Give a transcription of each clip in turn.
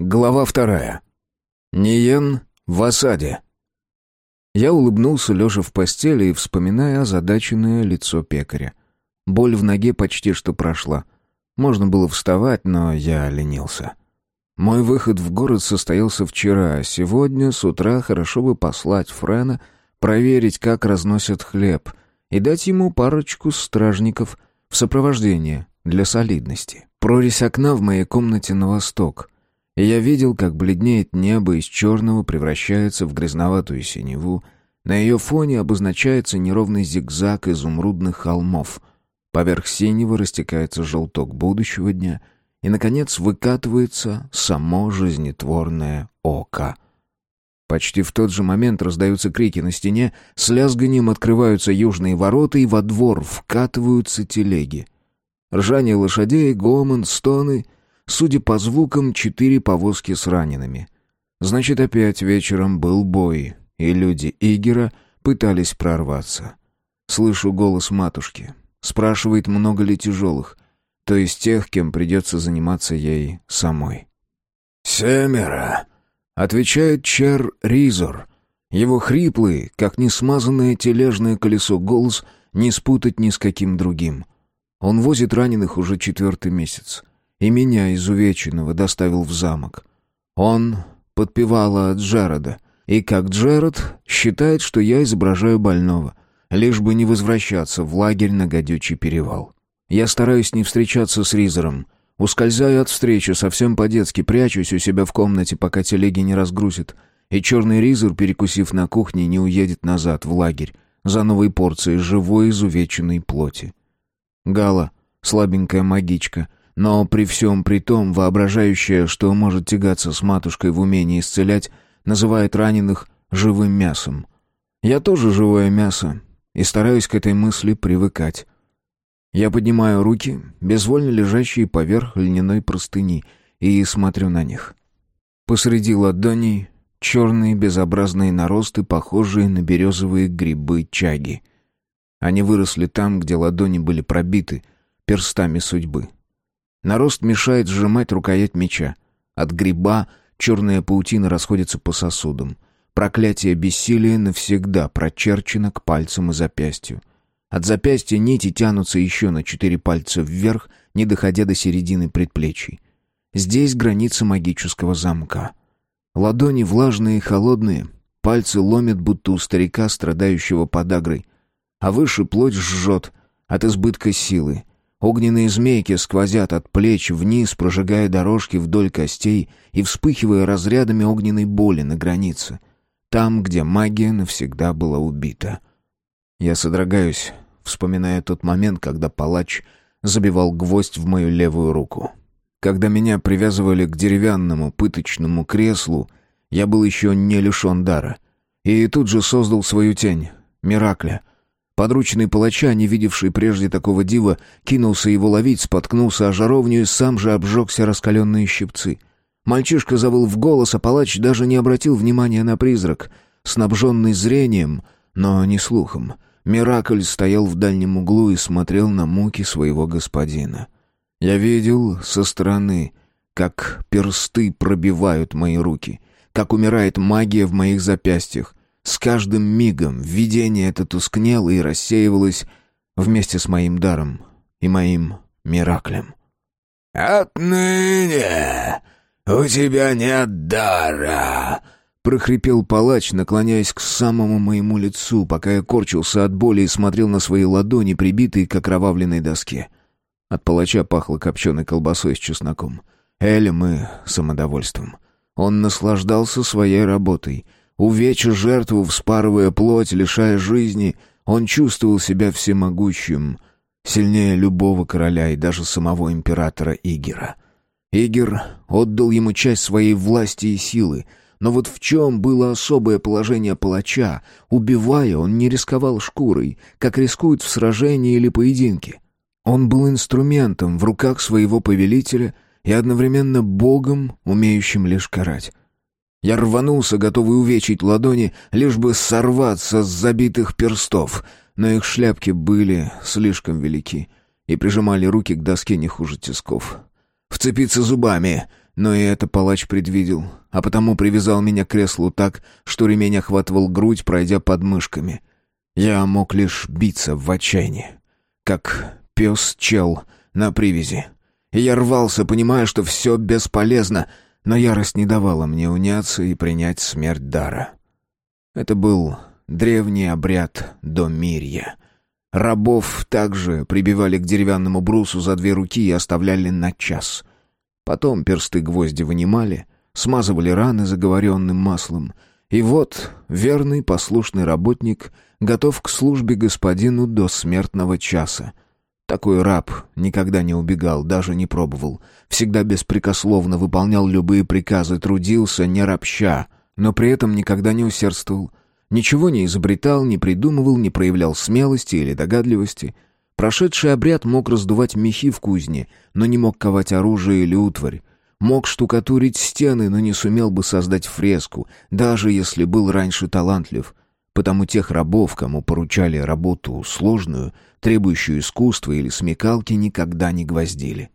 Глава вторая. Ниен в осаде. Я улыбнулся, лежа в постели и вспоминая озадаченное лицо пекаря. Боль в ноге почти что прошла. Можно было вставать, но я ленился. Мой выход в город состоялся вчера, а сегодня с утра хорошо бы послать Френа, проверить, как разносят хлеб, и дать ему парочку стражников в сопровождение для солидности. Прорезь окна в моей комнате на восток — я видел, как бледнеет небо из черного превращается в грязноватую синеву, на ее фоне обозначается неровный зигзаг изумрудных холмов. Поверх синего растекается желток будущего дня, и, наконец, выкатывается само жизнетворное око. Почти в тот же момент раздаются крики на стене, с лязганием открываются южные ворота, и во двор вкатываются телеги. Ржание лошадей, гомон, стоны — Судя по звукам, четыре повозки с ранеными. Значит, опять вечером был бой, и люди Игера пытались прорваться. Слышу голос матушки. Спрашивает, много ли тяжелых, то есть тех, кем придется заниматься ей самой. «Семеро», — отвечает Чер Ризор. Его хриплый, как несмазанное тележное колесо голос, не спутать ни с каким другим. Он возит раненых уже четвертый месяц и меня, изувеченного, доставил в замок. Он подпевала от Джарода, и как Джерод считает, что я изображаю больного, лишь бы не возвращаться в лагерь на гадючий перевал. Я стараюсь не встречаться с Ризером, ускользаю от встречи, совсем по-детски прячусь у себя в комнате, пока телеги не разгрузят, и черный Ризер, перекусив на кухне, не уедет назад в лагерь за новой порцией живой изувеченной плоти. Гала, слабенькая магичка, но при всем при том, воображающая, что может тягаться с матушкой в умении исцелять, называет раненых живым мясом. Я тоже живое мясо, и стараюсь к этой мысли привыкать. Я поднимаю руки, безвольно лежащие поверх льняной простыни, и смотрю на них. Посреди ладоней черные безобразные наросты, похожие на березовые грибы чаги. Они выросли там, где ладони были пробиты перстами судьбы. Нарост мешает сжимать рукоять меча. От гриба черная паутина расходится по сосудам. Проклятие бессилия навсегда прочерчено к пальцам и запястью. От запястья нити тянутся еще на четыре пальца вверх, не доходя до середины предплечий. Здесь граница магического замка. Ладони влажные и холодные, пальцы ломят, будто у старика, страдающего подагрой. А выше плоть жжет от избытка силы. Огненные змейки сквозят от плеч вниз, прожигая дорожки вдоль костей и вспыхивая разрядами огненной боли на границе. Там, где магия навсегда была убита. Я содрогаюсь, вспоминая тот момент, когда палач забивал гвоздь в мою левую руку. Когда меня привязывали к деревянному пыточному креслу, я был еще не лишен дара. И тут же создал свою тень, Миракля, Подручный палача, не видевший прежде такого дива, кинулся его ловить, споткнулся о жаровню и сам же обжегся раскаленные щипцы. Мальчишка завыл в голос, а палач даже не обратил внимания на призрак. Снабженный зрением, но не слухом, Миракль стоял в дальнем углу и смотрел на муки своего господина. Я видел со стороны, как персты пробивают мои руки, как умирает магия в моих запястьях, с каждым мигом видение это тускнело и рассеивалось вместе с моим даром и моим мираклем. «Отныне у тебя нет дара!» — прохрипел палач, наклоняясь к самому моему лицу, пока я корчился от боли и смотрел на свои ладони, прибитые к окровавленной доске. От палача пахло копченой колбасой с чесноком, элем и самодовольством. Он наслаждался своей работой — Увеча жертву, вспарывая плоть, лишая жизни, он чувствовал себя всемогущим, сильнее любого короля и даже самого императора Игера. Игер отдал ему часть своей власти и силы, но вот в чем было особое положение палача? Убивая, он не рисковал шкурой, как рискует в сражении или поединке. Он был инструментом в руках своего повелителя и одновременно богом, умеющим лишь карать. Я рванулся, готовый увечить ладони, лишь бы сорваться с забитых перстов, но их шляпки были слишком велики и прижимали руки к доске не хуже тисков. Вцепиться зубами, Но и это палач предвидел, а потому привязал меня к креслу так, что ремень охватывал грудь, пройдя под мышками. Я мог лишь биться в отчаянии, как пес-чел на привязи. И я рвался, понимая, что все бесполезно, но ярость не давала мне уняться и принять смерть дара. Это был древний обряд домирья. Рабов также прибивали к деревянному брусу за две руки и оставляли на час. Потом персты гвозди вынимали, смазывали раны заговоренным маслом. И вот верный послушный работник готов к службе господину до смертного часа. Такой раб никогда не убегал, даже не пробовал. Всегда беспрекословно выполнял любые приказы, трудился, не ропща, но при этом никогда не усердствовал. Ничего не изобретал, не придумывал, не проявлял смелости или догадливости — Прошедший обряд мог раздувать мехи в кузне, но не мог ковать оружие или утварь. Мог штукатурить стены, но не сумел бы создать фреску, даже если был раньше талантлив. Потому тех рабов, кому поручали работу сложную, требующую искусства или смекалки, никогда не гвоздили.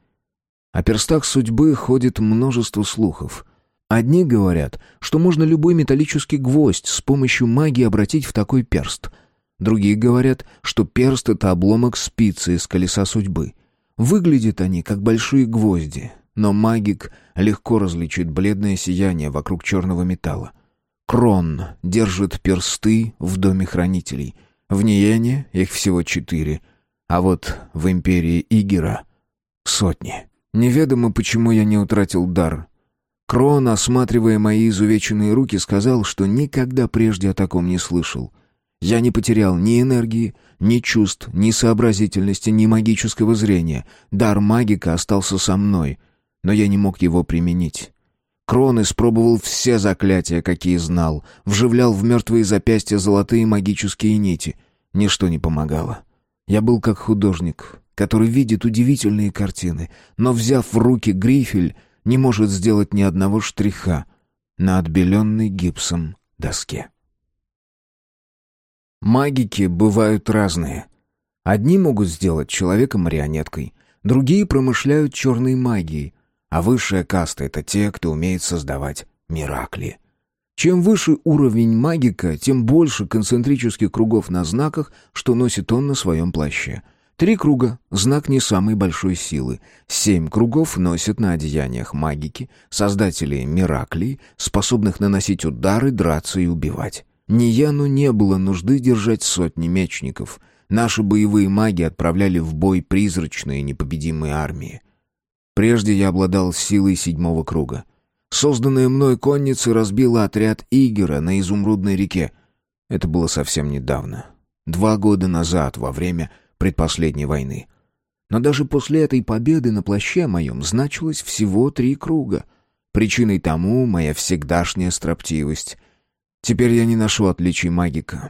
О перстах судьбы ходит множество слухов. Одни говорят, что можно любой металлический гвоздь с помощью магии обратить в такой перст — Другие говорят, что перст — это обломок спицы из колеса судьбы. Выглядят они, как большие гвозди, но магик легко различит бледное сияние вокруг черного металла. Крон держит персты в доме хранителей. В Ниене их всего четыре, а вот в империи Игера — сотни. Неведомо, почему я не утратил дар. Крон, осматривая мои изувеченные руки, сказал, что никогда прежде о таком не слышал — я не потерял ни энергии, ни чувств, ни сообразительности, ни магического зрения. Дар магика остался со мной, но я не мог его применить. Крон испробовал все заклятия, какие знал, вживлял в мертвые запястья золотые магические нити. Ничто не помогало. Я был как художник, который видит удивительные картины, но, взяв в руки грифель, не может сделать ни одного штриха на отбеленной гипсом доске. Магики бывают разные. Одни могут сделать человека марионеткой, другие промышляют черной магией, а высшая каста — это те, кто умеет создавать миракли. Чем выше уровень магика, тем больше концентрических кругов на знаках, что носит он на своем плаще. Три круга — знак не самой большой силы. Семь кругов носят на одеяниях магики, создатели мираклей, способных наносить удары, драться и убивать. Нияну не было нужды держать сотни мечников. Наши боевые маги отправляли в бой призрачные непобедимые армии. Прежде я обладал силой седьмого круга. Созданная мной конница разбила отряд Игера на Изумрудной реке. Это было совсем недавно. Два года назад, во время предпоследней войны. Но даже после этой победы на плаще моем значилось всего три круга. Причиной тому моя всегдашняя строптивость — Теперь я не ношу отличий магика.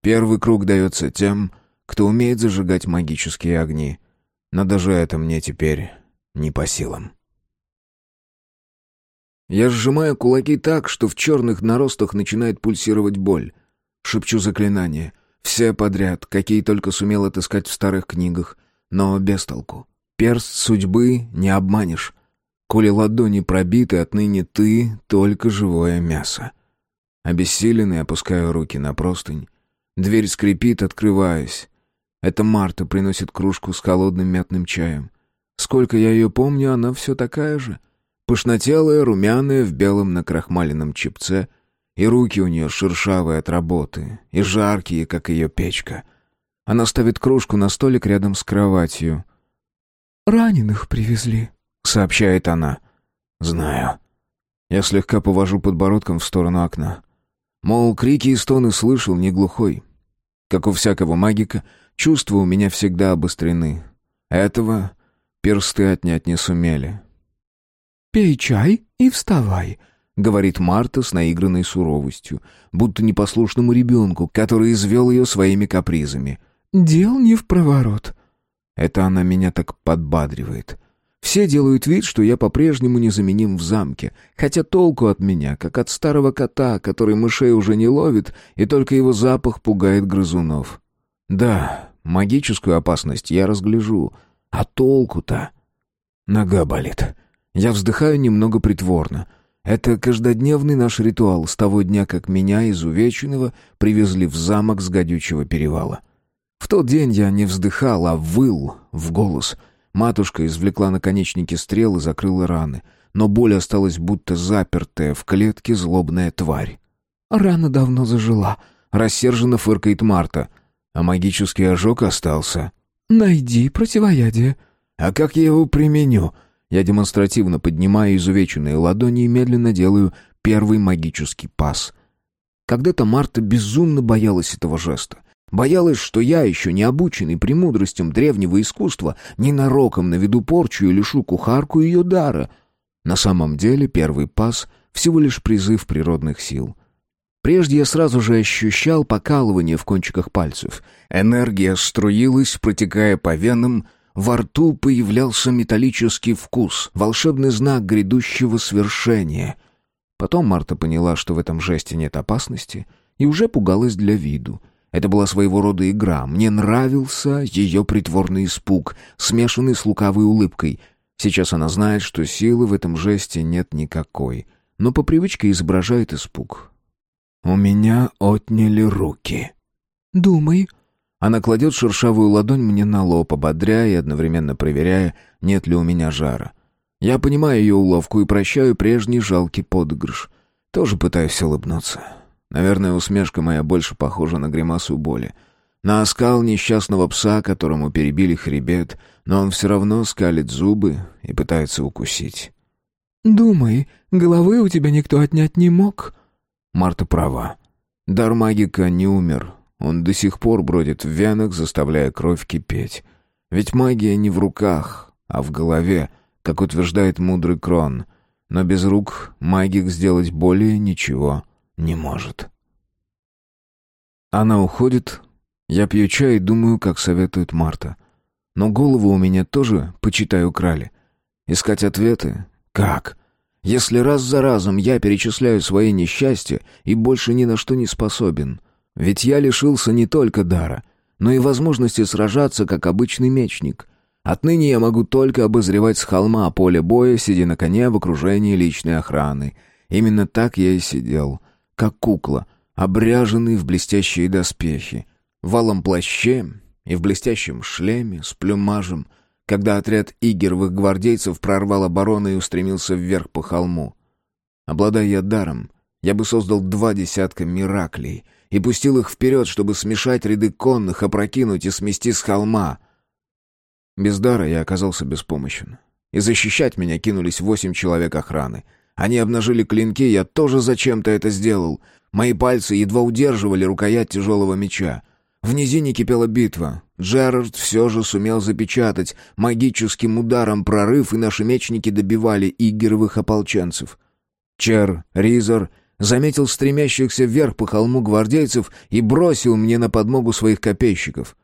Первый круг дается тем, кто умеет зажигать магические огни. Но даже это мне теперь не по силам. Я сжимаю кулаки так, что в черных наростах начинает пульсировать боль. Шепчу заклинания. Все подряд, какие только сумел отыскать в старых книгах. Но без толку. Перст судьбы не обманешь. Коли ладони пробиты, отныне ты — только живое мясо. Обессиленный опускаю руки на простынь. Дверь скрипит, открываясь. Это Марта приносит кружку с холодным мятным чаем. Сколько я ее помню, она все такая же. Пышнотелая, румяная, в белом накрахмаленном чепце. И руки у нее шершавые от работы, и жаркие, как ее печка. Она ставит кружку на столик рядом с кроватью. «Раненых привезли», — сообщает она. «Знаю». Я слегка повожу подбородком в сторону окна. Мол, крики и стоны слышал не глухой. Как у всякого магика, чувства у меня всегда обострены. Этого персты отнять не сумели. «Пей чай и вставай», — говорит Марта с наигранной суровостью, будто непослушному ребенку, который извел ее своими капризами. «Дел не в проворот». Это она меня так подбадривает. Все делают вид, что я по-прежнему незаменим в замке, хотя толку от меня, как от старого кота, который мышей уже не ловит, и только его запах пугает грызунов. Да, магическую опасность я разгляжу, а толку-то... Нога болит. Я вздыхаю немного притворно. Это каждодневный наш ритуал с того дня, как меня, изувеченного, привезли в замок с гадючего перевала. В тот день я не вздыхал, а выл в голос. Матушка извлекла наконечники стрел и закрыла раны, но боль осталась будто запертая в клетке злобная тварь. «Рана давно зажила», — рассерженно фыркает Марта. «А магический ожог остался». «Найди противоядие». «А как я его применю?» Я демонстративно поднимаю изувеченные ладони и медленно делаю первый магический пас. Когда-то Марта безумно боялась этого жеста. Боялась, что я, еще не обученный премудростям древнего искусства, ненароком наведу порчу и лишу кухарку ее дара. На самом деле первый пас — всего лишь призыв природных сил. Прежде я сразу же ощущал покалывание в кончиках пальцев. Энергия струилась, протекая по венам, во рту появлялся металлический вкус, волшебный знак грядущего свершения. Потом Марта поняла, что в этом жесте нет опасности, и уже пугалась для виду. Это была своего рода игра. Мне нравился ее притворный испуг, смешанный с лукавой улыбкой. Сейчас она знает, что силы в этом жесте нет никакой, но по привычке изображает испуг. «У меня отняли руки». «Думай», она кладет шершавую ладонь мне на лоб, ободряя и одновременно проверяя, нет ли у меня жара. Я понимаю ее уловку и прощаю прежний жалкий подыгрыш. Тоже пытаюсь улыбнуться. Наверное, усмешка моя больше похожа на гримасу боли. На оскал несчастного пса, которому перебили хребет, но он все равно скалит зубы и пытается укусить. «Думай, головы у тебя никто отнять не мог». Марта права. Дар магика не умер, он до сих пор бродит в венах, заставляя кровь кипеть. Ведь магия не в руках, а в голове, как утверждает мудрый Крон. Но без рук магик сделать более ничего не может. Она уходит. Я пью чай и думаю, как советует Марта. Но голову у меня тоже, почитай, украли. Искать ответы? Как? Если раз за разом я перечисляю свои несчастья и больше ни на что не способен — ведь я лишился не только дара, но и возможности сражаться, как обычный мечник. Отныне я могу только обозревать с холма поле боя, сидя на коне в окружении личной охраны. Именно так я и сидел, как кукла, обряженный в блестящие доспехи, в валом плаще и в блестящем шлеме с плюмажем, когда отряд игеровых гвардейцев прорвал оборону и устремился вверх по холму. Обладая даром, я бы создал два десятка мираклей — и пустил их вперед, чтобы смешать ряды конных, опрокинуть и смести с холма. Без дара я оказался беспомощен. И защищать меня кинулись восемь человек охраны. Они обнажили клинки, я тоже зачем-то это сделал. Мои пальцы едва удерживали рукоять тяжелого меча. В низине кипела битва. Джерард все же сумел запечатать магическим ударом прорыв, и наши мечники добивали игеровых ополченцев. Чер, Ризер заметил стремящихся вверх по холму гвардейцев и бросил мне на подмогу своих копейщиков.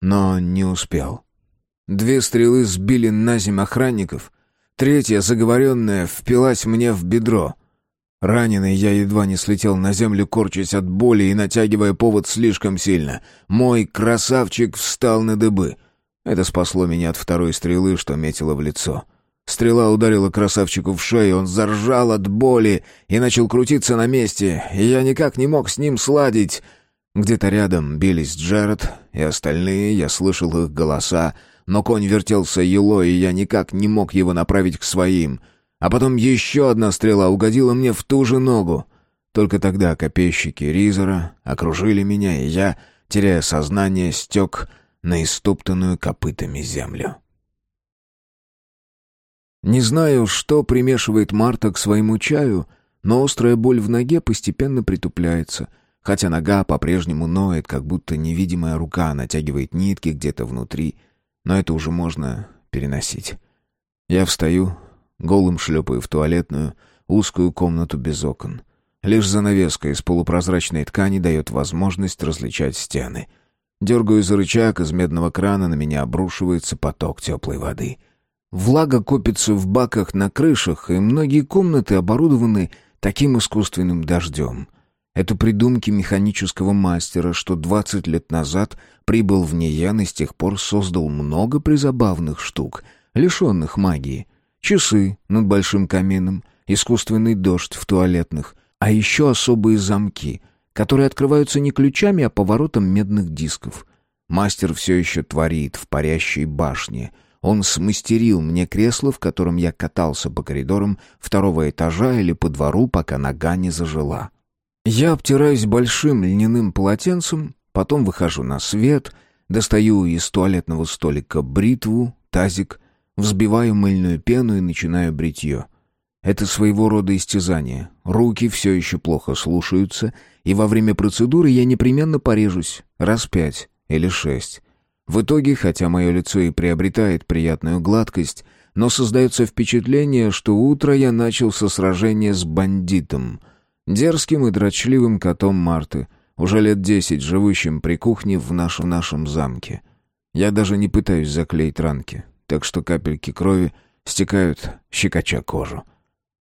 Но не успел. Две стрелы сбили на земь охранников, третья, заговоренная, впилась мне в бедро. Раненый я едва не слетел на землю, корчась от боли и натягивая повод слишком сильно. Мой красавчик встал на дыбы. Это спасло меня от второй стрелы, что метило в лицо. — Стрела ударила красавчику в шею, он заржал от боли и начал крутиться на месте, и я никак не мог с ним сладить. Где-то рядом бились Джеред и остальные, я слышал их голоса, но конь вертелся елой, и я никак не мог его направить к своим. А потом еще одна стрела угодила мне в ту же ногу. Только тогда копейщики Ризера окружили меня, и я, теряя сознание, стек на истоптанную копытами землю. Не знаю, что примешивает Марта к своему чаю, но острая боль в ноге постепенно притупляется, хотя нога по-прежнему ноет, как будто невидимая рука натягивает нитки где-то внутри, но это уже можно переносить. Я встаю, голым шлепаю в туалетную, узкую комнату без окон. Лишь занавеска из полупрозрачной ткани дает возможность различать стены. Дергаю за рычаг, из медного крана на меня обрушивается поток теплой воды — Влага копится в баках на крышах, и многие комнаты оборудованы таким искусственным дождем. Это придумки механического мастера, что 20 лет назад прибыл в Ниен и с тех пор создал много призабавных штук, лишенных магии. часы над большим камином, искусственный дождь в туалетных, а еще особые замки, которые открываются не ключами, а поворотом медных дисков. Мастер все еще творит в парящей башне. Он смастерил мне кресло, в котором я катался по коридорам второго этажа или по двору, пока нога не зажила. Я обтираюсь большим льняным полотенцем, потом выхожу на свет, достаю из туалетного столика бритву, тазик, взбиваю мыльную пену и начинаю бритье. Это своего рода истязание. Руки все еще плохо слушаются, и во время процедуры я непременно порежусь раз пять или шесть. В итоге, хотя мое лицо и приобретает приятную гладкость, но создается впечатление, что утро я начал со сражения с бандитом, дерзким и дрочливым котом Марты, уже лет десять живущим при кухне в нашем нашем замке. Я даже не пытаюсь заклеить ранки, так что капельки крови стекают, щекоча кожу.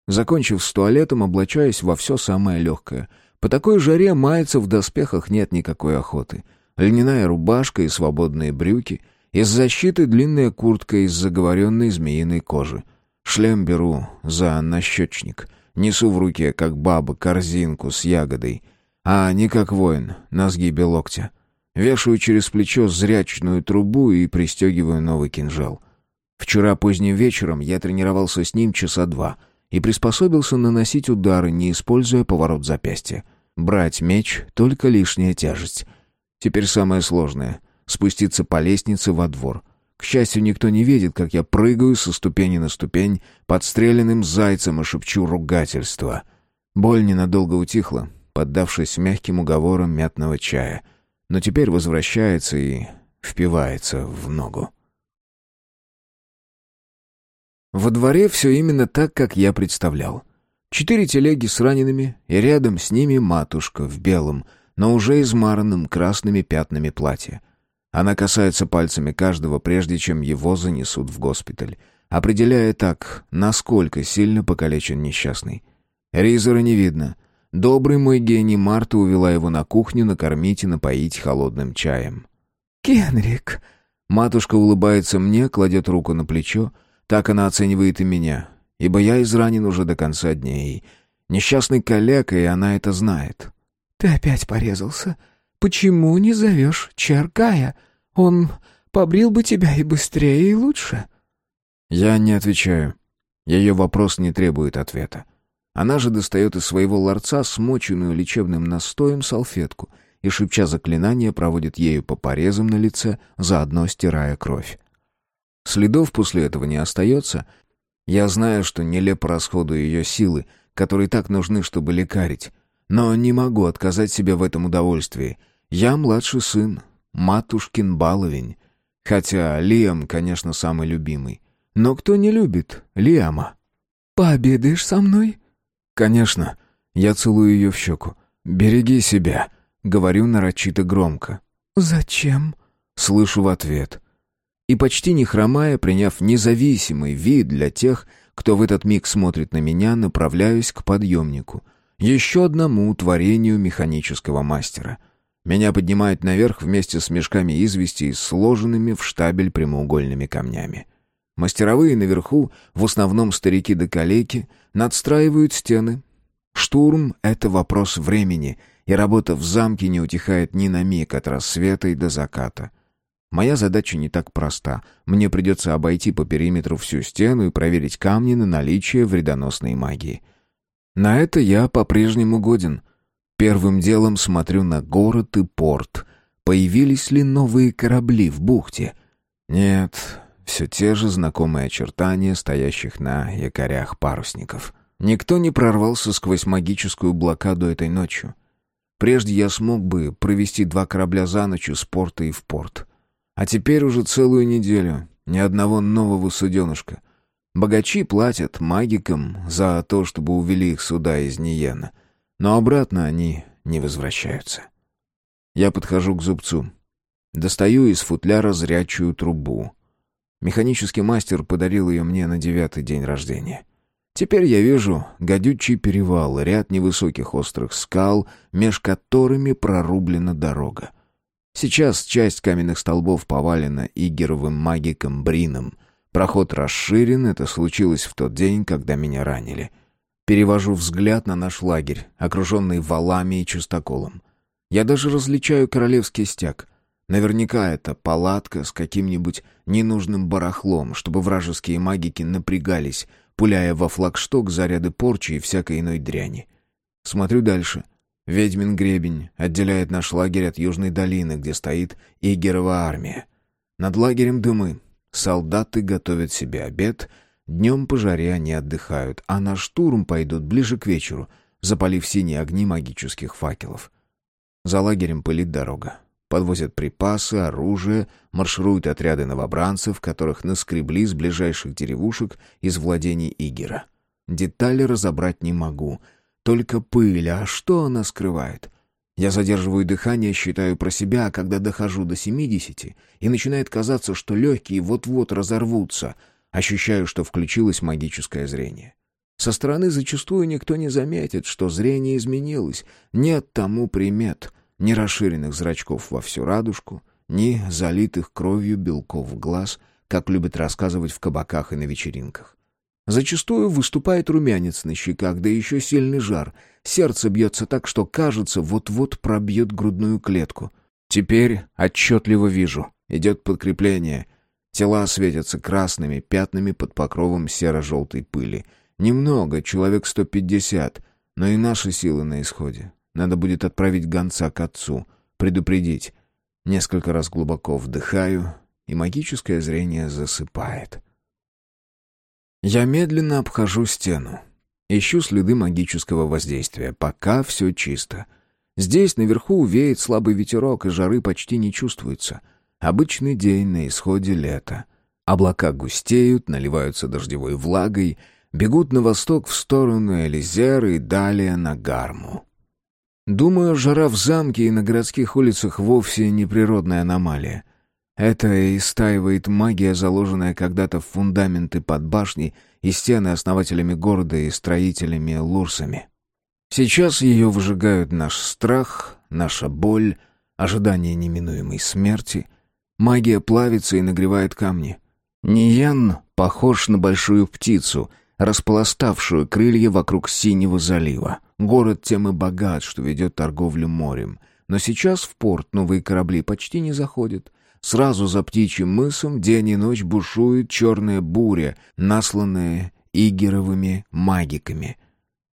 Закончив с туалетом, облачаюсь во все самое легкое. По такой жаре маяться в доспехах нет никакой охоты. Льняная рубашка и свободные брюки, из защиты длинная куртка из заговоренной змеиной кожи. Шлем беру за нащечник. Несу в руке, как баба, корзинку с ягодой. А не как воин, на сгибе локтя. Вешаю через плечо зрячную трубу и пристегиваю новый кинжал. Вчера поздним вечером я тренировался с ним часа два и приспособился наносить удары, не используя поворот запястья. Брать меч — только лишняя тяжесть. Теперь самое сложное — спуститься по лестнице во двор. К счастью, никто не видит, как я прыгаю со ступени на ступень подстреленным зайцем и шепчу ругательства. Боль ненадолго утихла, поддавшись мягким уговорам мятного чая — но теперь возвращается и впивается в ногу. Во дворе все именно так, как я представлял. Четыре телеги с ранеными, и рядом с ними матушка в белом, но уже измаранном красными пятнами платья. Она касается пальцами каждого, прежде чем его занесут в госпиталь, определяя так, насколько сильно покалечен несчастный. Ризера не видно, Добрый мой гений Марта увела его на кухню накормить и напоить холодным чаем. «Генрик!» Матушка улыбается мне, кладет руку на плечо. Так она оценивает и меня, ибо я изранен уже до конца дней. Несчастный коллега, и она это знает. «Ты опять порезался? Почему не зовешь Чаркая? Он побрил бы тебя и быстрее, и лучше». Я не отвечаю. Ее вопрос не требует ответа. Она же достает из своего ларца смоченную лечебным настоем салфетку и, шепча заклинание, проводит ею по порезам на лице, заодно стирая кровь. Следов после этого не остается. Я знаю, что нелепо расходую ее силы, которые так нужны, чтобы лекарить. Но не могу отказать себе в этом удовольствии. Я младший сын, матушкин баловень. Хотя Лиам, конечно, самый любимый. Но кто не любит Лиама? «Пообедаешь со мной?» «Конечно». Я целую ее в щеку. «Береги себя», — говорю нарочито громко. «Зачем?» — слышу в ответ. И почти не хромая, приняв независимый вид для тех, кто в этот миг смотрит на меня, направляюсь к подъемнику. Еще одному творению механического мастера. Меня поднимают наверх вместе с мешками извести и сложенными в штабель прямоугольными камнями. Мастеровые наверху, в основном старики да калеки, надстраивают стены. Штурм — это вопрос времени, и работа в замке не утихает ни на миг от рассвета и до заката. Моя задача не так проста. Мне придется обойти по периметру всю стену и проверить камни на наличие вредоносной магии. На это я по-прежнему годен. Первым делом смотрю на город и порт. Появились ли новые корабли в бухте? Нет, все те же знакомые очертания стоящих на якорях парусников. Никто не прорвался сквозь магическую блокаду этой ночью. Прежде я смог бы провести два корабля за ночь из порта и в порт. А теперь уже целую неделю ни одного нового суденышка. Богачи платят магикам за то, чтобы увели их сюда из Ниена, но обратно они не возвращаются. Я подхожу к зубцу. Достаю из футляра зрячую трубу. Механический мастер подарил ее мне на девятый день рождения. Теперь я вижу гадючий перевал, ряд невысоких острых скал, меж которыми прорублена дорога. Сейчас часть каменных столбов повалена игеровым магиком Брином. Проход расширен, это случилось в тот день, когда меня ранили. Перевожу взгляд на наш лагерь, окруженный валами и чистоколом. Я даже различаю королевский стяг. Наверняка это палатка с каким-нибудь ненужным барахлом, чтобы вражеские магики напрягались, пуляя во флагшток заряды порчи и всякой иной дряни. Смотрю дальше. Ведьмин гребень отделяет наш лагерь от Южной долины, где стоит Игерова армия. Над лагерем дымы. Солдаты готовят себе обед. Днем по жаре они отдыхают, а на штурм пойдут ближе к вечеру, запалив синие огни магических факелов. За лагерем пылит дорога. Подвозят припасы, оружие, маршируют отряды новобранцев, которых наскребли с ближайших деревушек из владений Игера. Детали разобрать не могу. Только пыль, а что она скрывает? Я задерживаю дыхание, считаю про себя, а когда дохожу до семидесяти, и начинает казаться, что легкие вот-вот разорвутся, ощущаю, что включилось магическое зрение. Со стороны зачастую никто не заметит, что зрение изменилось, нет тому примет — ни расширенных зрачков во всю радужку, ни залитых кровью белков глаз, как любят рассказывать в кабаках и на вечеринках. Зачастую выступает румянец на щеках, да еще сильный жар. Сердце бьется так, что кажется, вот-вот пробьет грудную клетку. Теперь отчетливо вижу. Идет подкрепление. Тела светятся красными пятнами под покровом серо-желтой пыли. Немного, человек сто пятьдесят, но и наши силы на исходе. Надо будет отправить гонца к отцу, предупредить. Несколько раз глубоко вдыхаю, и магическое зрение засыпает. Я медленно обхожу стену. Ищу следы магического воздействия. Пока все чисто. Здесь наверху веет слабый ветерок, и жары почти не чувствуется. Обычный день на исходе лета. Облака густеют, наливаются дождевой влагой, бегут на восток в сторону Элизеры и далее на Гарму. Думаю, жара в замке и на городских улицах вовсе не природная аномалия. Это истаивает магия, заложенная когда-то в фундаменты под башней и стены основателями города и строителями Лурсами. Сейчас ее выжигают наш страх, наша боль, ожидание неминуемой смерти. Магия плавится и нагревает камни. Ниян похож на большую птицу, распластавшую крылья вокруг синего залива. Город тем и богат, что ведет торговлю морем. Но сейчас в порт новые корабли почти не заходят. Сразу за птичьим мысом день и ночь бушует черная буря, насланная игеровыми магиками.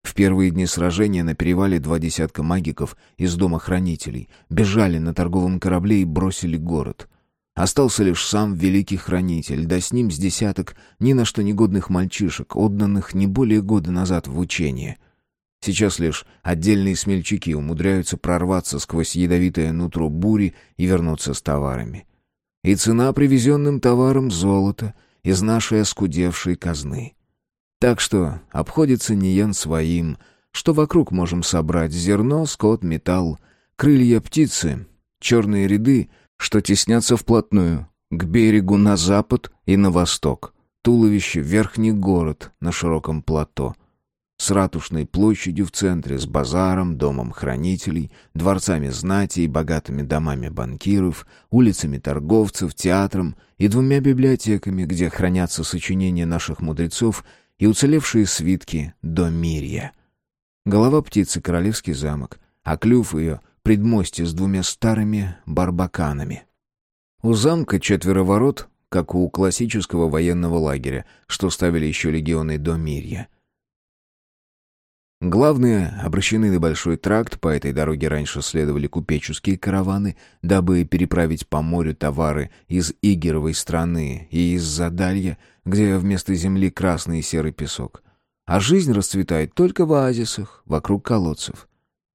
В первые дни сражения на перевале два десятка магиков из дома хранителей бежали на торговом корабле и бросили город. Остался лишь сам великий хранитель, да с ним с десяток ни на что негодных мальчишек, отданных не более года назад в учение — Сейчас лишь отдельные смельчаки умудряются прорваться сквозь ядовитое нутро бури и вернуться с товарами. И цена привезенным товарам — золото из нашей оскудевшей казны. Так что обходится Ниен своим, что вокруг можем собрать зерно, скот, металл, крылья птицы, черные ряды, что теснятся вплотную, к берегу на запад и на восток, туловище — верхний город на широком плато — с ратушной площадью в центре, с базаром, домом хранителей, дворцами знати и богатыми домами банкиров, улицами торговцев, театром и двумя библиотеками, где хранятся сочинения наших мудрецов и уцелевшие свитки до Мирья. Голова птицы — королевский замок, а клюв ее — предмостье с двумя старыми барбаканами. У замка четверо ворот, как у классического военного лагеря, что ставили еще легионы до Мирья — Главные обращены на большой тракт, по этой дороге раньше следовали купеческие караваны, дабы переправить по морю товары из Игеровой страны и из Задалья, где вместо земли красный и серый песок. А жизнь расцветает только в оазисах, вокруг колодцев.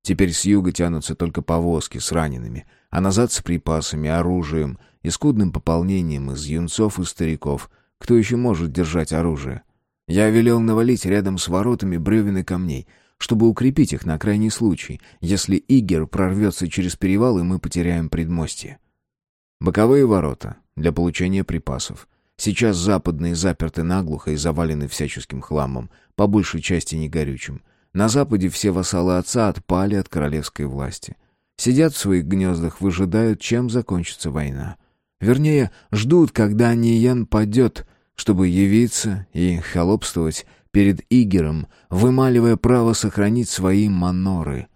Теперь с юга тянутся только повозки с ранеными, а назад с припасами, оружием и скудным пополнением из юнцов и стариков. Кто еще может держать оружие? Я велел навалить рядом с воротами бревен и камней, чтобы укрепить их на крайний случай, если Игер прорвется через перевал, и мы потеряем предмостье. Боковые ворота для получения припасов. Сейчас западные заперты наглухо и завалены всяческим хламом, по большей части негорючим. На западе все вассалы отца отпали от королевской власти. Сидят в своих гнездах, выжидают, чем закончится война. Вернее, ждут, когда Ниен падет — чтобы явиться и холопствовать перед Игером, вымаливая право сохранить свои маноры.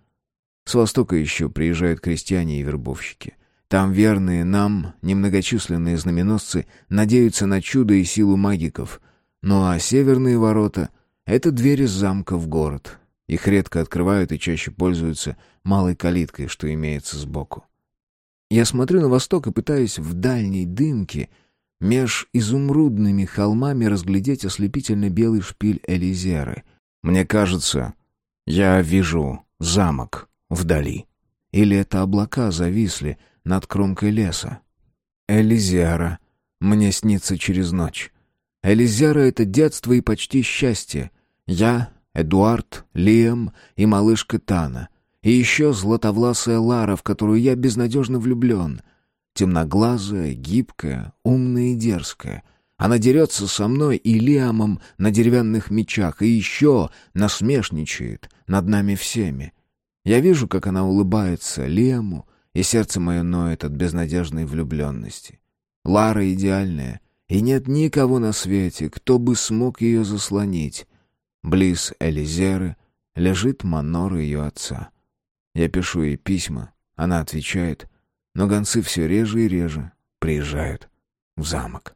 С востока еще приезжают крестьяне и вербовщики. Там верные нам, немногочисленные знаменосцы, надеются на чудо и силу магиков. Ну а северные ворота — это двери замка в город. Их редко открывают и чаще пользуются малой калиткой, что имеется сбоку. Я смотрю на восток и пытаюсь в дальней дымке меж изумрудными холмами разглядеть ослепительно белый шпиль Элизеры. Мне кажется, я вижу замок вдали. Или это облака зависли над кромкой леса? Элизера мне снится через ночь. Элизера — это детство и почти счастье. Я, Эдуард, Лиам и малышка Тана. И еще златовласая Лара, в которую я безнадежно влюблен. Темноглазая, гибкая, умная и дерзкая. Она дерется со мной и Лиамом на деревянных мечах, и еще насмешничает над нами всеми. Я вижу, как она улыбается Лиаму, и сердце мое ноет от безнадежной влюбленности. Лара идеальная, и нет никого на свете, кто бы смог ее заслонить. Близ Элизеры лежит манор ее отца. Я пишу ей письма, она отвечает, но гонцы все реже и реже приезжают в замок.